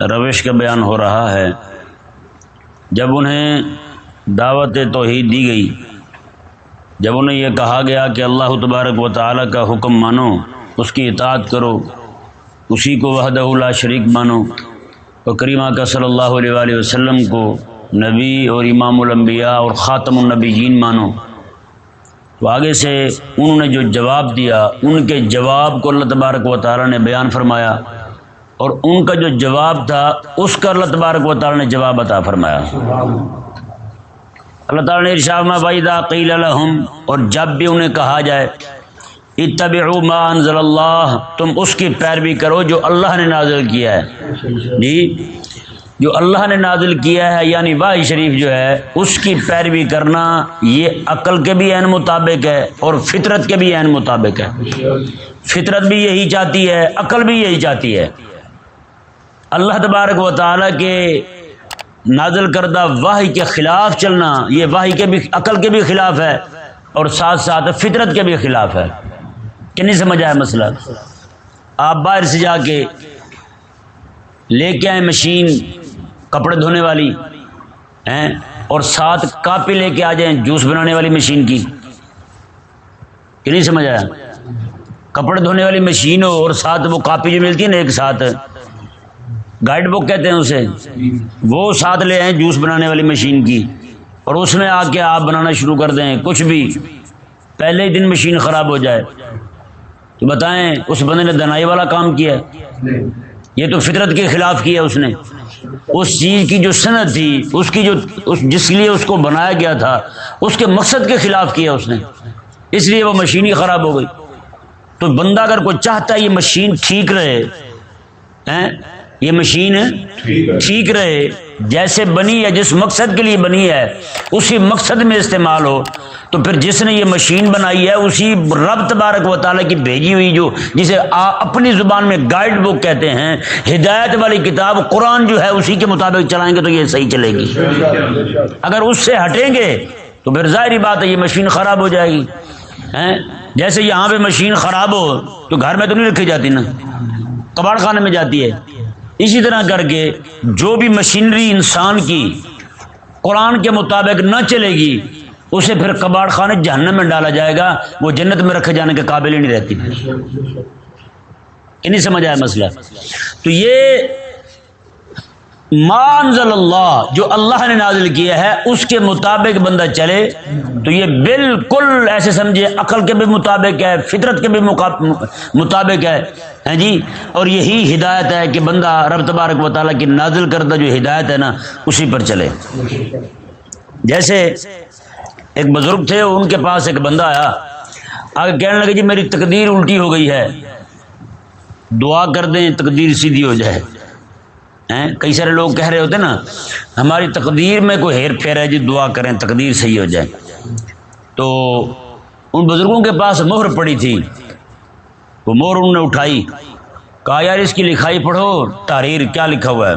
روش کا بیان ہو رہا ہے۔ جب انہیں دعوت توحید دی گئی، جب انہیں یہ کہا گیا کہ اللہ تبارک و تعالیٰ کا حکم مانو، اس کی اطاعت کرو، اسی کو وحدہ اللہ شریک مانو اور کریمہ کا صلی اللہ علیہ وآلہ وسلم کو نبی اور امام الانبیاء اور خاتم النبیین مانو۔ تو آگے سے انہوں نے جو جواب دیا، ان کے جواب کو اللہ تبارک و تعالیٰ نے بیان فرمایا۔ اور ان کا جو جواب تھا، اس کا اللہ تبارک و تعالیٰ نے جواب عطا فرمایا۔ اللہ تعالیٰ نے ارشاد میں بھائی دا قیل الحم اور جب بھی انہیں کہا جائے، اتبعوا ما انزل اللہ تم اس کی پیروی کرو جو اللہ نے نازل کیا ہے۔ جی جو اللہ نے نازل کیا ہے یعنی واہ شریف جو ہے، اس کی پیروی کرنا یہ عقل کے بھی عین مطابق ہے اور فطرت کے بھی عین مطابق ہے۔ فطرت بھی یہی چاہتی ہے، عقل بھی یہی چاہتی ہے۔ اللہ تبارک و تعالیٰ کے نازل کردہ واحد کے خلاف چلنا یہ واحد کے بھی عقل کے بھی خلاف ہے اور ساتھ ساتھ فطرت کے بھی خلاف ہے۔ کہ نہیں سمجھ آیا مسئلہ؟ آپ باہر سے جا کے لے کے آئیں مشین، کپڑے دھونے والی، ہیں؟ اور ساتھ کاپی لے کے آ جائیں جوس بنانے والی مشین کی۔ کہ نہیں سمجھ آیا کپڑے دھونے والی مشین ہو اور ساتھ وہ کاپی جو ملتی ہے نا ایک ساتھ گائیڈ بک کہتے ہیں اسے۔ وہ ساتھ لے آئیں جوس بنانے والی مشین کی اور اس میں آ کے آپ بنانا شروع کر دیں، کچھ بھی۔ پہلے ہی دن مشین خراب ہو جائے۔ تو بتائیں، اس بندے نے دنائی والا کام کیا؟ ہے یہ تو فطرت کے خلاف کیا اس نے۔ اس چیز کی جو صنعت تھی، اس کی جو، اس جس لیے اس کو بنایا گیا تھا، اس کے مقصد کے خلاف کیا اس نے۔ اس لیے وہ مشین ہی خراب ہو گئی۔ تو بندہ اگر کوئی چاہتا ہے یہ مشین ٹھیک رہے یہ مشین ٹھیک رہے جیسے بنی ہے جس مقصد کے لیے بنی ہے اسی مقصد میں استعمال ہو۔ تو پھر جس نے یہ مشین بنائی ہے اسی رب تبارک و تعالیٰ کی بھیجی ہوئی جو جسے اپنی زبان میں گائیڈ بک کہتے ہیں ہدایت والی کتاب قرآن جو ہے اسی کے مطابق چلائیں گے تو یہ صحیح چلے گی۔ اگر اس سے ہٹیں گے تو پھر ظاہری بات ہے یہ مشین خراب ہو جائے گی۔ جیسے یہاں پہ مشین خراب ہو تو گھر میں تو نہیں رکھی جاتی نا؟ کباڑ خانے میں جاتی ہے۔ اسی طرح کر کے جو بھی مشینری انسان کی قرآن کے مطابق نہ چلے گی، اسے پھر کباڑ خانے جہنم میں ڈالا جائے گا، وہ جنت میں رکھے جانے کے قابل ہی نہیں رہتی۔ نہیں سمجھ آیا مسئلہ؟ تو یہ مانزل اللہ، جو اللہ نے نازل کیا ہے، اس کے مطابق بندہ چلے، تو یہ بالکل ایسے سمجھے، عقل کے بھی مطابق ہے، فطرت کے بھی مطابق ہے۔ ہاں جی؟ اور یہی ہدایت ہے کہ بندہ رب تبارک و تعالیٰ کی نازل کردہ جو ہدایت ہے نا، اسی پر چلے۔ جیسے ایک بزرگ تھے، ان کے پاس ایک بندہ آیا۔ آگے کہنے لگے جی میری تقدیر الٹی ہو گئی ہے۔ دعا کر دیں، تقدیر سیدھی ہو جائے۔ کئی سارے لوگ کہہ رہے ہوتے نا، ہماری تقدیر میں کوئی ہیر پھیر ہے جی دعا کریں، تقدیر صحیح ہو جائے۔ تو ان بزرگوں کے پاس مہر پڑی تھی۔ وہ مہر انہوں نے اٹھائی۔ کہا، یار، اس کی لکھائی پڑھو، تحریر کیا لکھا ہوا ہے؟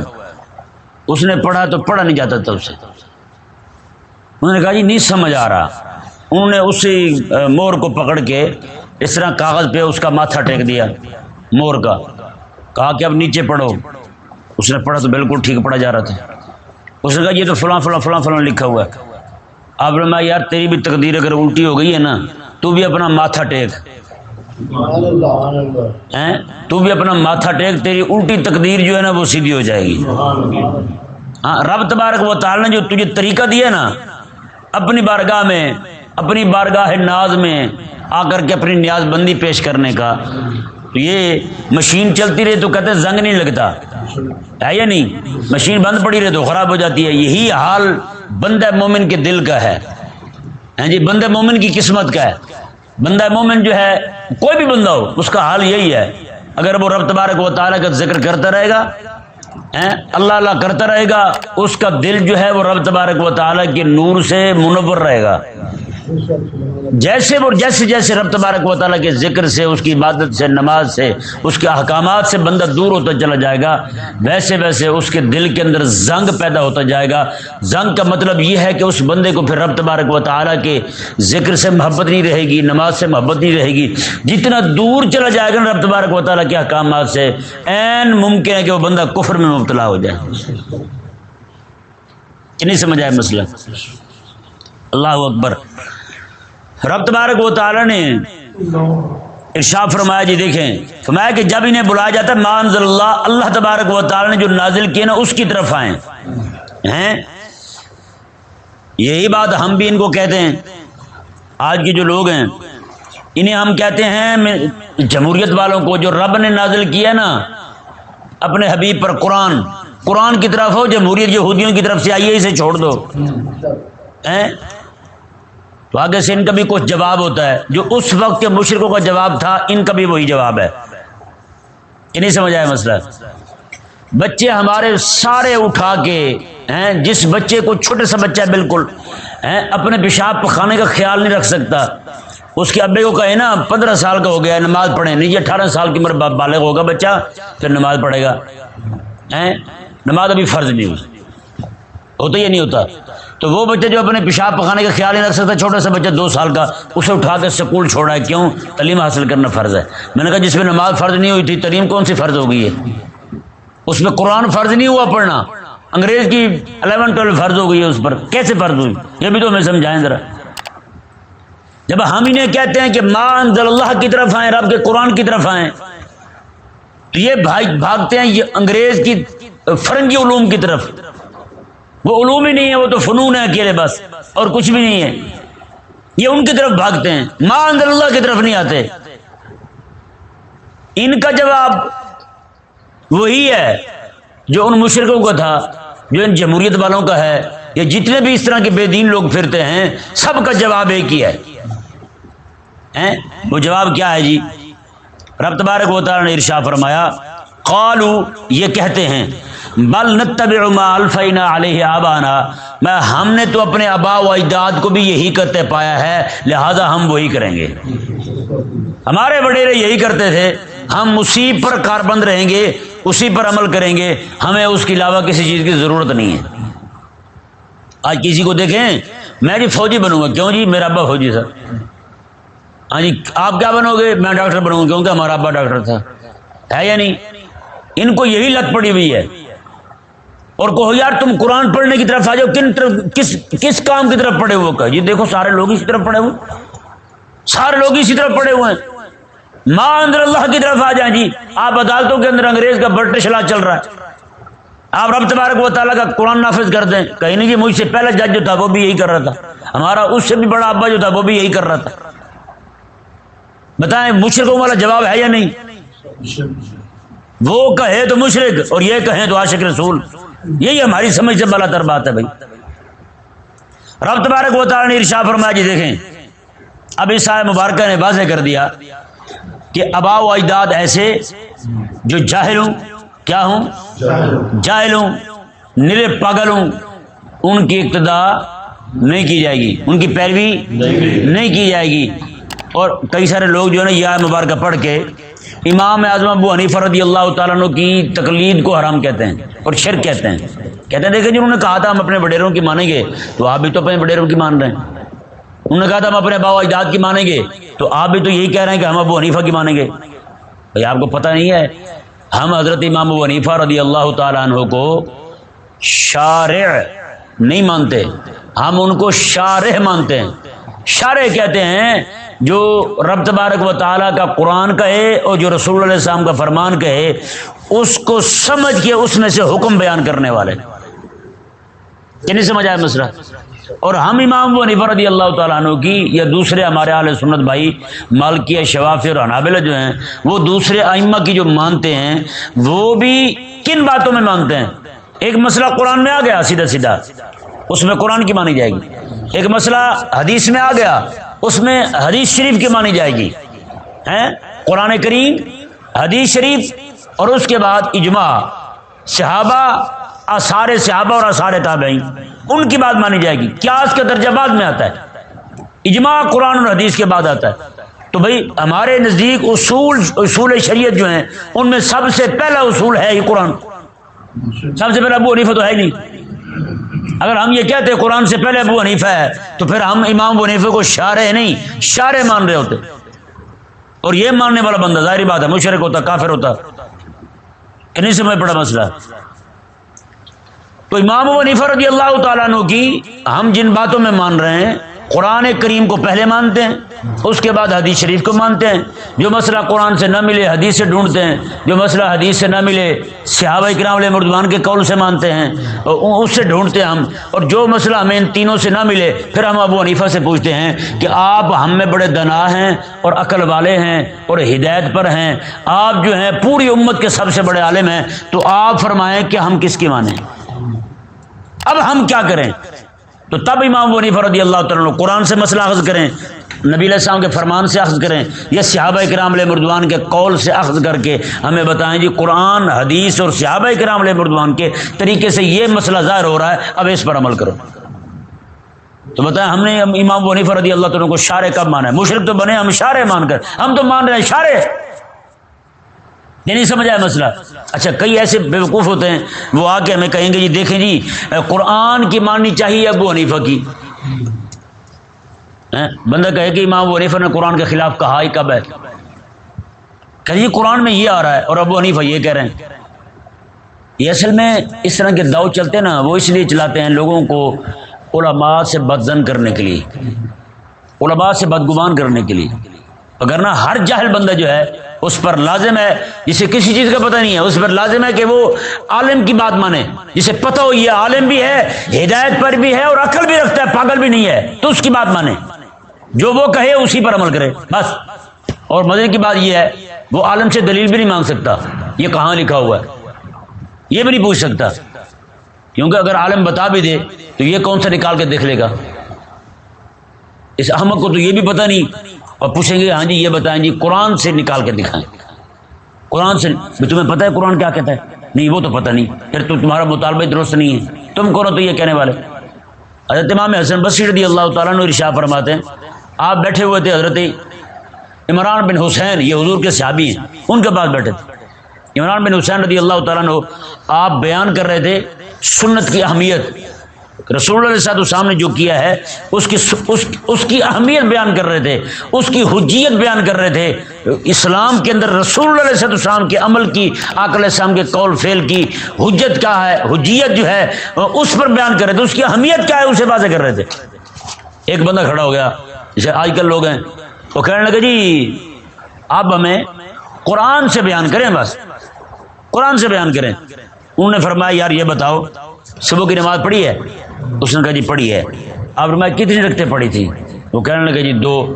اس نے پڑھا تو پڑھا نہیں جاتا تھا اسے۔ انہوں نے کہا جی نہیں سمجھ آ رہا۔ انہوں نے اسی مور کو پکڑ کے اس طرح کاغذ پہ اس کا ماتھا ٹیک دیا مور کا۔ کہا کہ اب نیچے پڑھو۔ اس نے پڑھا تو بالکل ٹھیک پڑھا جا رہا تھا۔ اس نے کہا یہ تو فلاں فلاں فلاں فلاں لکھا ہوا ہے۔ آپ نے میں یار تیری بھی تقدیر اگر الٹی ہو گئی ہے نا تو بھی اپنا ماتھا ٹیک۔ تو بھی اپنا ماتھا ٹیک تیری الٹی تقدیر جو ہے نا وہ سیدھی ہو جائے گی۔ ہاں رب تبارک و تعالی نے جو تجھے طریقہ دیا نا اپنی بارگاہ میں اپنی بارگاہ ناز میں آ کر کے اپنی نیاز بندی پیش کرنے کا تو یہ مشین چلتی رہے تو کہتے زنگ نہیں لگتا۔ ہے یا نہیں؟ مشین بند پڑی رہے تو خراب ہو جاتی ہے۔ یہی حال بندہ مومن کے دل کا ہے۔ ہاں جی بندہ مومن کی قسمت کا ہے۔ بندہ مومن جو ہے، کوئی بھی بندہ ہو، اس کا حال یہی ہے۔ اگر وہ رب تبارک و تعالیٰ کا ذکر کرتا رہے گا اللہ اللہ کرتا رہے گا، اس کا دل جو ہے، وہ رب تبارک و تعالیٰ کے نور سے منور رہے گا۔ جیسے وہ جیسے جیسے رب تبارک و تعالیٰ کے ذکر سے، اس کی عبادت سے، نماز سے، اس کے احکامات سے بندہ دور ہوتا چلا جائے گا، ویسے ویسے اس کے دل کے اندر زنگ پیدا ہوتا جائے گا۔ زنگ کا مطلب یہ ہے کہ اس بندے کو پھر رب تبارک و تعالیٰ کے ذکر سے محبت نہیں رہے گی، نماز سے محبت نہیں رہے گی۔ جتنا دور چلا جائے گا رب تبارک و تعالیٰ کے احکامات سے عین ممکن ہے کہ وہ بندہ کفر میں مبتلا ہو جائے۔ نہیں سمجھ آئے مسئلہ؟ اللہ اکبر۔ رب تبارک و تعالی نے ارشاد فرمایا جی دیکھیں فرمایا کہ جب انہیں بلایا جاتا ہے مان اللہ اللہ تبارک و تعالی نے جو نازل کیے نا، اس کی طرف آئیں۔ ہیں؟ یہی بات ہم بھی ان کو کہتے ہیں۔ آج کے جو لوگ ہیں، انہیں ہم کہتے ہیں جمہوریت والوں کو جو رب نے نازل کیا نا، اپنے حبیب پر قرآن قرآن کی طرف ہو، جمہوریت یہودیوں کی طرف سے آئیے، اسے چھوڑ دو۔ تو آگے سے ان کا بھی کچھ جواب ہوتا ہے۔ جو اس وقت کے مشرقوں کا جواب تھا، ان کا بھی وہی جواب ہے۔ یہ نہیں سمجھ آیا مسئلہ؟ بچے ہمارے سارے اٹھا کے ہیں، جس بچے کو چھوٹے سا بچہ ہے، بالکل ہیں، اپنے پیشاب پخانے کا خیال نہیں رکھ سکتا۔ اس کے ابے کو کہے نا، پندرہ سال کا ہو گیا، نماز پڑھے نہیں اٹھارہ سال کی عمر بالغ ہوگا بچہ، پھر نماز پڑھے گا۔ نماز ابھی فرض نہیں ہوتا ہوتا یا نہیں ہوتا۔ تو وہ بچہ جو اپنے پیشاب پخانے کا خیال نہیں رکھ سکتا، چھوٹا سا بچہ دو سال کا، اسے اٹھا کے اسکول چھوڑا ہے۔ کیوں؟ تعلیم حاصل کرنا فرض ہے۔ میں نے کہا جس میں نماز فرض نہیں ہوئی تھی، تعلیم کون سی فرض ہو گئی ہے؟ اس میں قرآن فرض نہیں ہوا پڑھنا۔ انگریز کی الیون، ٹویلو فرض ہو گئی ہے اس پر۔ کیسے فرض ہوئی؟ یہ بھی تو ہمیں سمجھائیں ذرا۔ جب ہم انہیں کہتے ہیں کہ ماں انزل اللہ کی طرف آئیں، رب کے قرآن کی طرف آئیں، تو یہ بھائی بھاگتے ہیں، یہ انگریز کی فرنگی علوم کی طرف۔ وہ علوم ہی نہیں ہے، وہ تو فنون ہے اکیلے بس، اور کچھ بھی نہیں ہے۔ یہ ان کی طرف بھاگتے ہیں، ماں اندر اللہ کی طرف نہیں آتے۔ ان کا جواب وہی ہے جو ان مشرقوں کا تھا، جو ان جمہوریت والوں کا ہے۔ یا جتنے بھی اس طرح کے بے دین لوگ پھرتے ہیں، سب کا جواب ایک ہی ہے۔ وہ جواب کیا ہے جی؟ رب تبارک و تعالی نے ارشا فرمایا قالو یہ کہتے ہیں بل نتبع ما الفینا علیہ آبانا۔ میں ہم نے تو اپنے ابا و اجداد کو بھی یہی کرتے پایا ہے، لہذا ہم وہی کریں گے۔ ہمارے وڈیرے یہی کرتے تھے، ہم اسی پر کار بند رہیں گے، اسی پر عمل کریں گے، ہمیں اس کے علاوہ کسی چیز کی ضرورت نہیں ہے۔ آج کسی کو دیکھیں، میں جی فوجی بنوں گا۔ کیوں جی؟ میرا ابا فوجی تھا۔ ہاں جی آپ کیا بنو گے؟ میں ڈاکٹر بنوں گا، کیونکہ ہمارا ابا ڈاکٹر تھا۔ ہے یا نہیں؟ ان کو یہی لت پڑی ہوئی ہے۔ اور کہو یار تم قرآن پڑھنے کی طرف آ جاؤ، کن طرف، کس کس کام کی طرف پڑے ہوئے کہ یہ دیکھو، سارے لوگ اسی طرف پڑے ہوئے سارے لوگ اسی طرف پڑے ہوئے ہیں۔ ماں اندر اللہ کی طرف آ جائیں جی۔ آپ عدالتوں کے اندر انگریز کا بٹ شلا چل رہا ہے۔ آپ رب تبارک و تعالیٰ کا قرآن نافذ کر دیں۔ کہیں نہیں جی مجھ سے پہلا جج جو تھا وہ بھی یہی کر رہا تھا۔ ہمارا اس سے بھی بڑا ابا جو تھا وہ بھی یہی کر رہا تھا۔ بتائیں مشرقوں والا جواب ہے یا نہیں؟ وہ کہے تو مشرق اور یہ کہیں تو عاشق رسول۔ یہی ہماری سمجھ سے بلا تر بات ہے بھائی۔ رب تبارک و تعالی نے ارشا فرمایا جی دیکھیں اب اس آئے مبارکہ نے واضح کر دیا کہ ابا و اجداد ایسے جو جاہل ہوں کیا ہوں؟ جاہل ہوں نرے پاگل ہوں ان کی ابتدا نہیں کی جائے گی ان کی پیروی نہیں کی جائے گی۔ اور کئی سارے لوگ جو ہے نا یہ مبارکہ پڑھ کے امام اعظم ابو حنیفہ رضی اللہ تعالیٰ عنہ کی تقلید کو حرام کہتے ہیں اور شرک کہتے ہیں۔ کہتے ہیں، دیکھیں جی انہوں نے کہا تھا ہم اپنے وڈیروں کی مانیں گے تو آپ بھی تو اپنے وڈیروں کی مان رہے ہیں۔ انہوں نے کہا تھا ہم اپنے باو اجداد کی مانیں گے تو آپ بھی تو یہی کہہ رہے ہیں کہ ہم ابو حنیفہ کی مانیں گے۔ بھائی، آپ کو پتہ نہیں ہے، ہم حضرت امام ابو حنیفہ رضی اللہ تعالیٰ عنہ کو شارع نہیں مانتے۔ ہم ان کو شارح مانتے ہیں۔ شارع کہتے ہیں، جو رب تبارک و تعالیٰ کا قرآن کہے اور جو رسول علیہ السلام کا فرمان کہے، اس کو سمجھ کے اس میں سے حکم بیان کرنے والے کہ نہیں سمجھ آیا مسئلہ اور ہم امام و نفر رضی اللہ تعالیٰ عنہ کی یا دوسرے ہمارے علیہ سنت بھائی مالکیہ، شوافی اور حنابلہ جو ہیں، وہ دوسرے ائمہ کی جو مانتے ہیں، وہ بھی کن باتوں میں مانتے ہیں؟ ایک مسئلہ قرآن میں آ گیا سیدھا سیدھا، اس میں قرآن کی مانی جائے گی۔ ایک مسئلہ حدیث میں آ گیا، اس میں حدیث شریف کی مانی جائے گی قرآن کریم، حدیث شریف اور اس کے بعد اجماع، صحابہ، آثار صحابہ اور آثار تابعین، ان کی بات مانی جائے گی۔ کیا اس کا درجہ بعد میں آتا ہے؟ اجماع قرآن اور حدیث کے بعد آتا ہے۔ تو بھائی، ہمارے نزدیک اصول اصول شریعت جو ہیں، ان میں سب سے پہلا اصول ہے یہ قرآن۔ سب سے پہلا ابو حنیفہ تو ہے نہیں۔ اگر ہم یہ کہتے قرآن سے پہلے ابو حنیفہ ہے، تو پھر ہم امام ابو حنیفہ کو شارے نہیں شارے مان رہے ہوتے۔ اور یہ ماننے والا بندہ، ظاہری بات ہے مشرق ہوتا، کافر ہوتا۔ کہ نہیں سمجھ پڑا مسئلہ تو امام ابو حنیفہ رضی اللہ تعالیٰ عنہ کی ہم جن باتوں میں مان رہے ہیں، قرآن کریم کو پہلے مانتے ہیں اس کے بعد حدیث شریف کو مانتے ہیں۔ جو مسئلہ قرآن سے نہ ملے، حدیث سے ڈھونڈتے ہیں۔ جو مسئلہ حدیث سے نہ ملے، صحابہ کرام علیہ مردوان کے قول سے مانتے ہیں۔ اس سے ڈھونڈتے ہیں ہم۔ اور جو مسئلہ ہمیں ان تینوں سے نہ ملے، پھر ہم ابو حنیفہ سے پوچھتے ہیں کہ آپ ہم میں بڑے دنا ہیں اور عقل والے ہیں اور ہدایت پر ہیں۔ آپ جو ہیں، پوری امت کے سب سے بڑے عالم ہیں۔ تو آپ فرمائیں کہ ہم کس کی مانیں؟ اب ہم کیا کریں؟ تو تب امام ونی رضی اللہ تعالیٰ قرآن سے مسئلہ اخذ کریں۔ نبی علیہ السلام کے فرمان سے اخذ کریں۔ یا صحابہ کرام علیہ مردوان کے قول سے اخذ کر کے ہمیں بتائیں جی قرآن، حدیث اور صحابہ کرام علیہ مردوان کے طریقے سے یہ مسئلہ ظاہر ہو رہا ہے۔ اب اس پر عمل کرو۔ تو بتائیں، ہم نے امام ونیف رضی اللہ تعالیٰ کو شارے کب مانا ہے؟ مشرق تو بنے، ہم شارے مان کر۔ ہم تو مان رہے ہیں شارے یہ نہیں سمجھ آیا مسئلہ؟ اچھا کئی ایسے بیوقوف ہوتے ہیں، وہ آ کے ہمیں کہیں گے جی دیکھیں جی قرآن کی ماننی چاہیے ابو حنیفہ کی۔ بندہ کہے کہ امام ابو حنیفہ نے قرآن کے خلاف کہا ہی کب ہے؟ کہ جی قرآن میں یہ آ رہا ہے اور ابو حنیفہ یہ کہہ رہے ہیں۔ یہ اصل میں اس طرح کے داؤ چلتے ہیں نا، وہ اس لیے چلاتے ہیں لوگوں کو علماء سے بدزن کرنے کے لیے۔ علماء سے بدگمان کرنے کے لیے۔ اگر نہ ہر جاہل بندہ جو ہے اس پر لازم ہے، جسے کسی چیز کا پتہ نہیں ہے، اس پر لازم ہے کہ وہ عالم کی بات مانے۔ جسے پتہ ہو یہ عالم بھی ہے، ہدایت پر بھی ہے اور عقل بھی رکھتا ہے، پاگل بھی نہیں ہے، تو اس کی بات مانے۔ جو وہ کہے اسی پر عمل کرے، بس۔ اور مزے کی بات یہ ہے، وہ عالم سے دلیل بھی نہیں مانگ سکتا۔ یہ کہاں لکھا ہوا ہے؟ یہ بھی نہیں پوچھ سکتا۔ کیونکہ اگر عالم بتا بھی دے، تو یہ کون سا نکال کے دیکھ لے گا؟ اس احمد کو تو یہ بھی پتہ نہیں۔ اور پوچھیں گے ہاں جی یہ بتائیں جی قرآن سے نکال کے دکھائیں۔ قرآن سے تمہیں پتہ ہے قرآن کیا کہتا ہے؟ نہیں، وہ تو پتہ نہیں۔ پھر تو تمہارا مطالبہ درست نہیں ہے۔ تم کرو تو یہ کہنے والے؟ حضرت امام حسن بصیر رضی اللہ تعالیٰ نے رشا فرماتے ہیں آپ بیٹھے ہوئے تھے حضرت عمران بن حسین یہ حضور کے صحابی ہیں ان کے پاس بیٹھے تھے۔ عمران بن حسین رضی اللہ تعالیٰ نے آپ بیان کر رہے تھے سنت کی اہمیت۔ رسول اللہ صاحب السلام نے جو کیا ہے اس کی اس, اس کی اہمیت بیان کر رہے تھے اس کی حجیت بیان کر رہے تھے۔ اسلام کے اندر رسول اللہ صاحب السلام کے عمل کی آکل السلام کے قول فیل کی حجت کیا ہے حجیت جو ہے اس پر بیان کر رہے تھے۔ اس کی اہمیت کیا ہے اسے واضح کر رہے تھے۔ ایک بندہ کھڑا ہو گیا۔ آج کل لوگ ہیں، وہ کہنے لگے جی آپ ہمیں قرآن سے بیان کریں بس۔ قرآن سے بیان کریں۔ انہوں نے فرمایا، یار یہ بتاؤ، صبح کی نماز پڑھی ہے؟ اس نے کہا جی پڑھی ہے۔ اب میں کتنی رکھتے پڑھی تھی؟ وہ کہنے لگے جی دو۔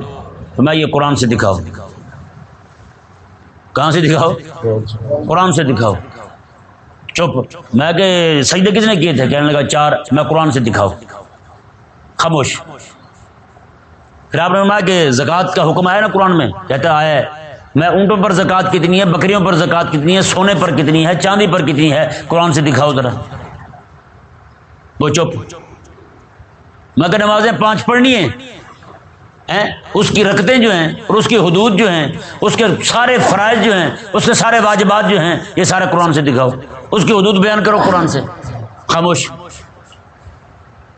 میں یہ قرآن سے دکھاؤ۔ کہاں سے دکھاؤ؟ قرآن سے دکھاؤ۔ چپ۔ میں کہ سجدے کتنے کیے تھے؟ کہنے لگا، چار۔ میں قرآن سے دکھاؤ۔ خاموش۔ پھر آپ نے فرمایا کہ زکوٰۃ کا حکم آیا نا قرآن میں؟ کہتا آیا ہے، میں اونٹوں پر زکوٰۃ کتنی ہے، بکریوں پر زکوٰۃ کتنی ہے، سونے پر کتنی ہے، چاندی پر کتنی ہے؟ قرآن سے دکھاؤ ذرا۔ وہ چپ۔ میں کہ نمازیں پانچ پڑھنی ہیں۔ اس کی رکتیں جو ہیں اور اس کی حدود جو ہیں، اس کے سارے فرائض جو ہیں، اس کے سارے واجبات جو ہیں، یہ سارے قرآن سے دکھاؤ۔ اس کی حدود بیان کرو قرآن سے۔ خاموش۔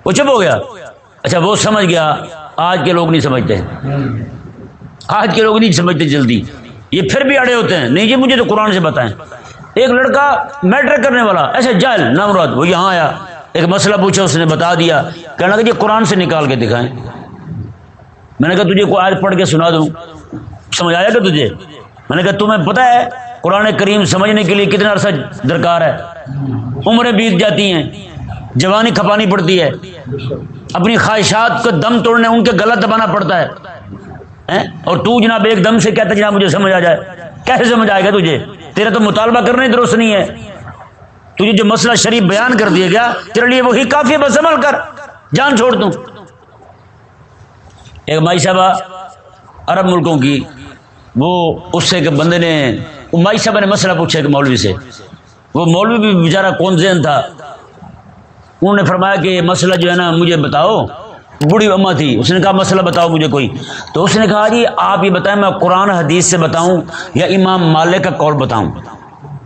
وہ چپ ہو گیا۔ اچھا وہ سمجھ گیا۔ آج کے لوگ نہیں سمجھتے۔ آج کے لوگ نہیں سمجھتے جلدی۔ یہ پھر بھی اڑے ہوتے ہیں۔ نہیں جی مجھے تو قرآن سے بتائیں ایک لڑکا میٹرک کرنے والا ایسے جائل نامراد، وہ یہاں آیا۔ ایک مسئلہ پوچھا، اس نے بتا دیا۔ کہنا کہ جی، یہ قرآن سے نکال کے دکھائیں۔ میں نے کہا، تجھے کوئی آج پڑھ کے سنا دوں؟ سمجھ آیا کہ تجھے؟ میں نے کہا، تمہیں پتہ ہے، قرآن کریم سمجھنے کے لیے کتنا عرصہ درکار ہے۔ عمریں بیت جاتی ہیں، جوانی کھپانی پڑتی ہے۔ اپنی خواہشات کو دم توڑنے، ان کے غلط دبانا پڑتا ہے۔ اور تو جناب ایک دم سے کہتا جناب مجھے سمجھ آ جائے۔ کیسے سمجھ آئے گا تجھے؟ تیرا تو مطالبہ کرنا ہی درست نہیں ہے۔ تجھے جو مسئلہ شریف بیان کر دیا گیا، تیرے لیے وہی کافی بس عمل کر۔ جان چھوڑ دوں ایک مائی صاحبہ عرب ملکوں کی، وہ اس سے کہ بندے نے، مائی صاحبہ نے مسئلہ پوچھا کہ مولوی سے۔ وہ مولوی بھی بیچارہ کون ذہن تھا۔ انہوں نے فرمایا کہ یہ مسئلہ جو ہے نا مجھے بتاؤ۔ بوڑھی اما تھی۔ اس نے کہا مسئلہ بتاؤ مجھے کوئی۔ تو اس نے کہا جی آپ یہ بتائیں میں قرآن حدیث سے بتاؤں یا امام مالک کا قول بتاؤں۔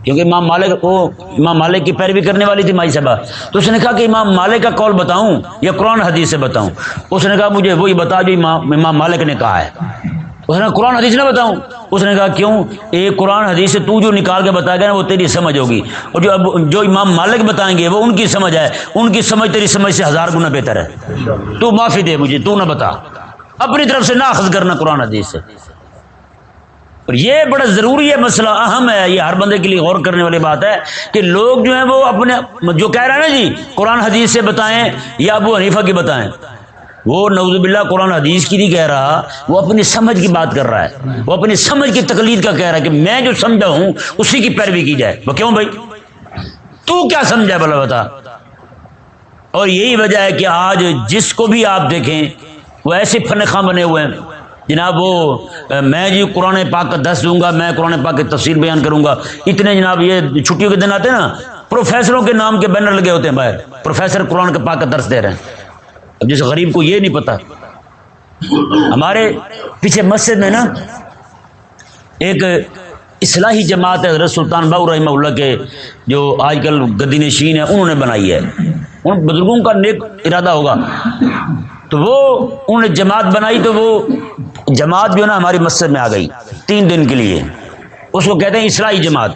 کیونکہ امام مالک وہ امام مالک کی پیروی کرنے والی تھی مائی صاحبہ۔ تو اس نے کہا کہ امام مالک کا قول بتاؤں یا قرآن حدیث سے بتاؤں۔ اس نے کہا مجھے وہی بتا جو امام امام مالک نے کہا ہے۔ اس نے قرآن حدیث نہ بتاؤں. اس نے کہا، کیوں؟ ایک قرآن حدیث سے تو جو نکال کے بتایا گیا نا وہ تیری سمجھ ہوگی اور جو اب جو امام مالک بتائیں گے وہ ان کی سمجھ ہے۔ ان کی سمجھ تیری سمجھ سے ہزار گنا بہتر ہے۔ تو معافی دے مجھے، تو نہ بتا۔ اپنی طرف سے نہ اخذ کرنا قرآن حدیث سے۔ اور یہ بڑا ضروری ہے، مسئلہ اہم ہے۔ یہ ہر بندے کے لیے غور کرنے والی بات ہے کہ لوگ جو ہیں وہ اپنے جو کہہ رہے ہیں نا جی قرآن حدیث سے بتائیں یا ابو حنیفہ کی بتائیں۔ وہ نوز باللہ قرآن حدیث کی نہیں کہہ رہا، وہ اپنی سمجھ کی بات کر رہا ہے۔ وہ اپنی سمجھ کی تقلید کا کہہ رہا ہے کہ میں جو سمجھا ہوں، اسی کی پیروی کی جائے۔ وہ کیوں بھائی؟ تو کیا سمجھا بلا بتا؟ اور یہی وجہ ہے کہ آج جس کو بھی آپ دیکھیں، وہ ایسے فن خاں بنے ہوئے ہیں۔ جناب وہ، میں جی قرآن پاک کا دس دوں گا، میں قرآن پاک کی تفصیل بیان کروں گا۔ اتنے جناب یہ چھٹیوں کے دن آتے ہیں نا، پروفیسروں کے نام کے بینر لگے ہوتے ہیں باہر۔ پروفیسر قرآن کے پاک کا درس دے رہے ہیں۔ اب جس غریب کو یہ نہیں پتا۔ ہمارے پیچھے مسجد میں نا ایک اصلاحی جماعت ہے، حضرت سلطان باؤ رحمہ اللہ کے جو آج کل گدی نشین ہے انہوں نے بنائی ہے۔ ان بزرگوں کا نیک ارادہ ہوگا۔ تو وہ، انہوں نے جماعت بنائی تو وہ جماعت جو ہے نا ہماری مسجد میں آ گئی تین دن کے لیے۔ اس کو کہتے ہیں اصلاحی جماعت۔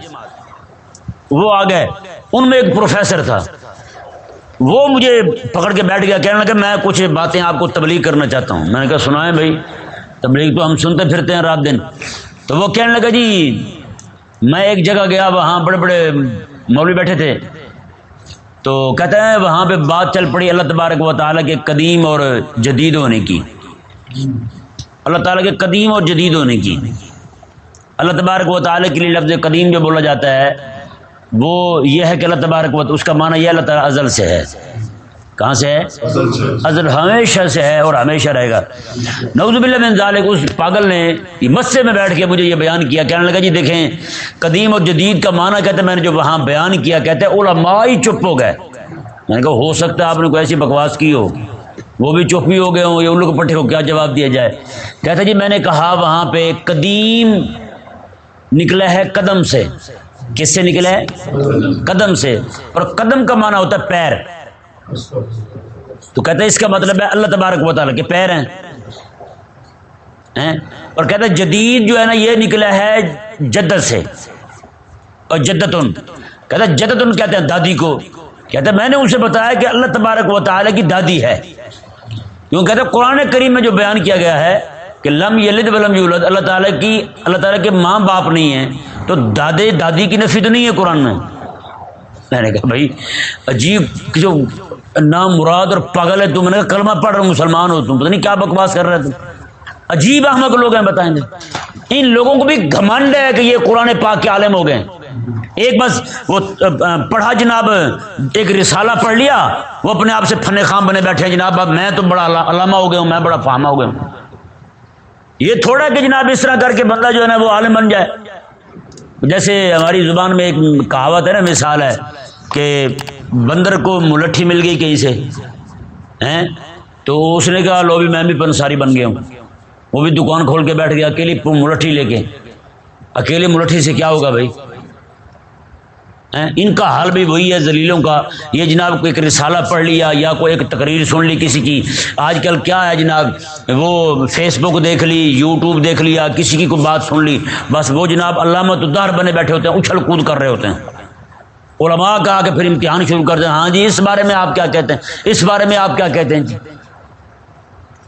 وہ آ گئے۔ ان میں ایک پروفیسر تھا۔ وہ مجھے پکڑ کے بیٹھ گیا، کہنے لگا میں کچھ باتیں آپ کو تبلیغ کرنا چاہتا ہوں۔ میں نے کہا سنا ہے بھائی، تبلیغ تو ہم سنتے پھرتے ہیں رات دن۔ تو وہ کہنے لگا جی میں ایک جگہ گیا، وہاں بڑے بڑے مولوی بیٹھے تھے۔ تو کہتے ہیں، وہاں پہ بات چل پڑی، اللہ تبارک و تعالیٰ کے قدیم اور جدید ہونے کی۔ اللہ تعالیٰ کے قدیم اور جدید ہونے کی۔ اللہ تبارک و تعالیٰ کے لیے لفظ قدیم جو بولا جاتا ہے وہ یہ ہے کہ اللہ تبارک و اس کا معنی یہ اللہ تعالیٰ ازل سے ہے۔ کہاں سے ہے؟ ازل ہمیشہ سے ہے اور ہمیشہ رہے گا۔ نوز من ذالک اس پاگل نے مسجد میں بیٹھ کے مجھے یہ بیان کیا۔ کہنے لگا جی دیکھیں قدیم اور جدید کا معنی کہتے ہیں میں نے جو وہاں بیان کیا کہتے ہیں علماء ہی چپ ہو گئے۔ میں نے کہا ہو سکتا ہے آپ نے کوئی ایسی بکواس کی ہو۔ وہ بھی چپ بھی ہو گئے ہوں یہ ان لوگ پٹھے کو کیا جواب دیا جائے؟ کہتے جی میں نے کہا وہاں پہ قدیم نکلا ہے قدم سے۔ کس سے نکلا ہے؟ قدم سے۔ اور قدم کا معنی ہوتا ہے پیر۔ تو کہتے ہیں اس کا مطلب ہے اللہ تبارک و تعالیٰ کے پیر ہیں۔ اور کہتے ہیں جدید جو ہے نا یہ نکلا ہے جدت سے۔ اور جدتن۔ کہتے ہیں جدتن کہتے ہیں دادی کو۔ کہتے ہیں میں نے اسے بتایا کہ اللہ تبارک و تعالیٰ کی دادی ہے۔ کیوں؟ کہتے ہیں قرآن کریم میں جو بیان کیا گیا ہے کہ لم یلد ولم یولد، اللہ تعالیٰ کی، اللہ تعالیٰ کے ماں باپ نہیں ہیں۔ تو دادے دادی کی نفی تو نہیں ہے قرآن میں؟ میں نے کہا بھائی، عجیب جو نام مراد اور پاگل ہے تم نے کہا کلمہ پڑھ رہے مسلمان ہو تم، پتہ نہیں کیا بکواس کر رہے تم؟ عجیب احمد لوگ ہیں، بتائیں گے۔ ان لوگوں کو بھی گھمنڈ ہے کہ یہ قرآن پاک کے عالم ہو گئے۔ ایک بس وہ پڑھا جناب، ایک رسالہ پڑھ لیا، وہ اپنے آپ سے فن خام بنے بیٹھے جناب، اب میں تو بڑا علامہ ہو گیا ہوں، میں بڑا فامہ ہو گیا ہوں۔ یہ تھوڑا کہ جناب اس طرح کر کے بندہ جو ہے نا، وہ عالم بن جائے۔ جیسے ہماری زبان میں ایک کہاوت ہے نا، مثال ہے کہ بندر کو ملٹھی مل گئی کہیں سے، ہیں؟ تو اس نے کہا، لو بھی میں بھی پنساری بن گیا ہوں۔ وہ بھی دکان کھول کے بیٹھ گیا، اکیلی ملٹھی لے کے۔ اکیلے ملٹھی سے کیا ہوگا بھائی؟ ان کا حال بھی وہی ہے زلیلوں کا۔ یہ جناب کو ایک رسالہ پڑھ لیا یا کوئی ایک تقریر سن لی کسی کی۔ آج کل کیا ہے جناب؟ وہ فیس بک دیکھ لی یوٹیوب دیکھ لیا، کسی کی کوئی بات سن لی۔ بس وہ جناب علامت الدار بنے بیٹھے ہوتے ہیں، اچھل کود کر رہے ہوتے ہیں۔ علماء کا کہ پھر امتحان شروع کر دیں۔ ہاں جی اس بارے میں آپ کیا کہتے ہیں؟ اس بارے میں آپ کیا کہتے ہیں جی؟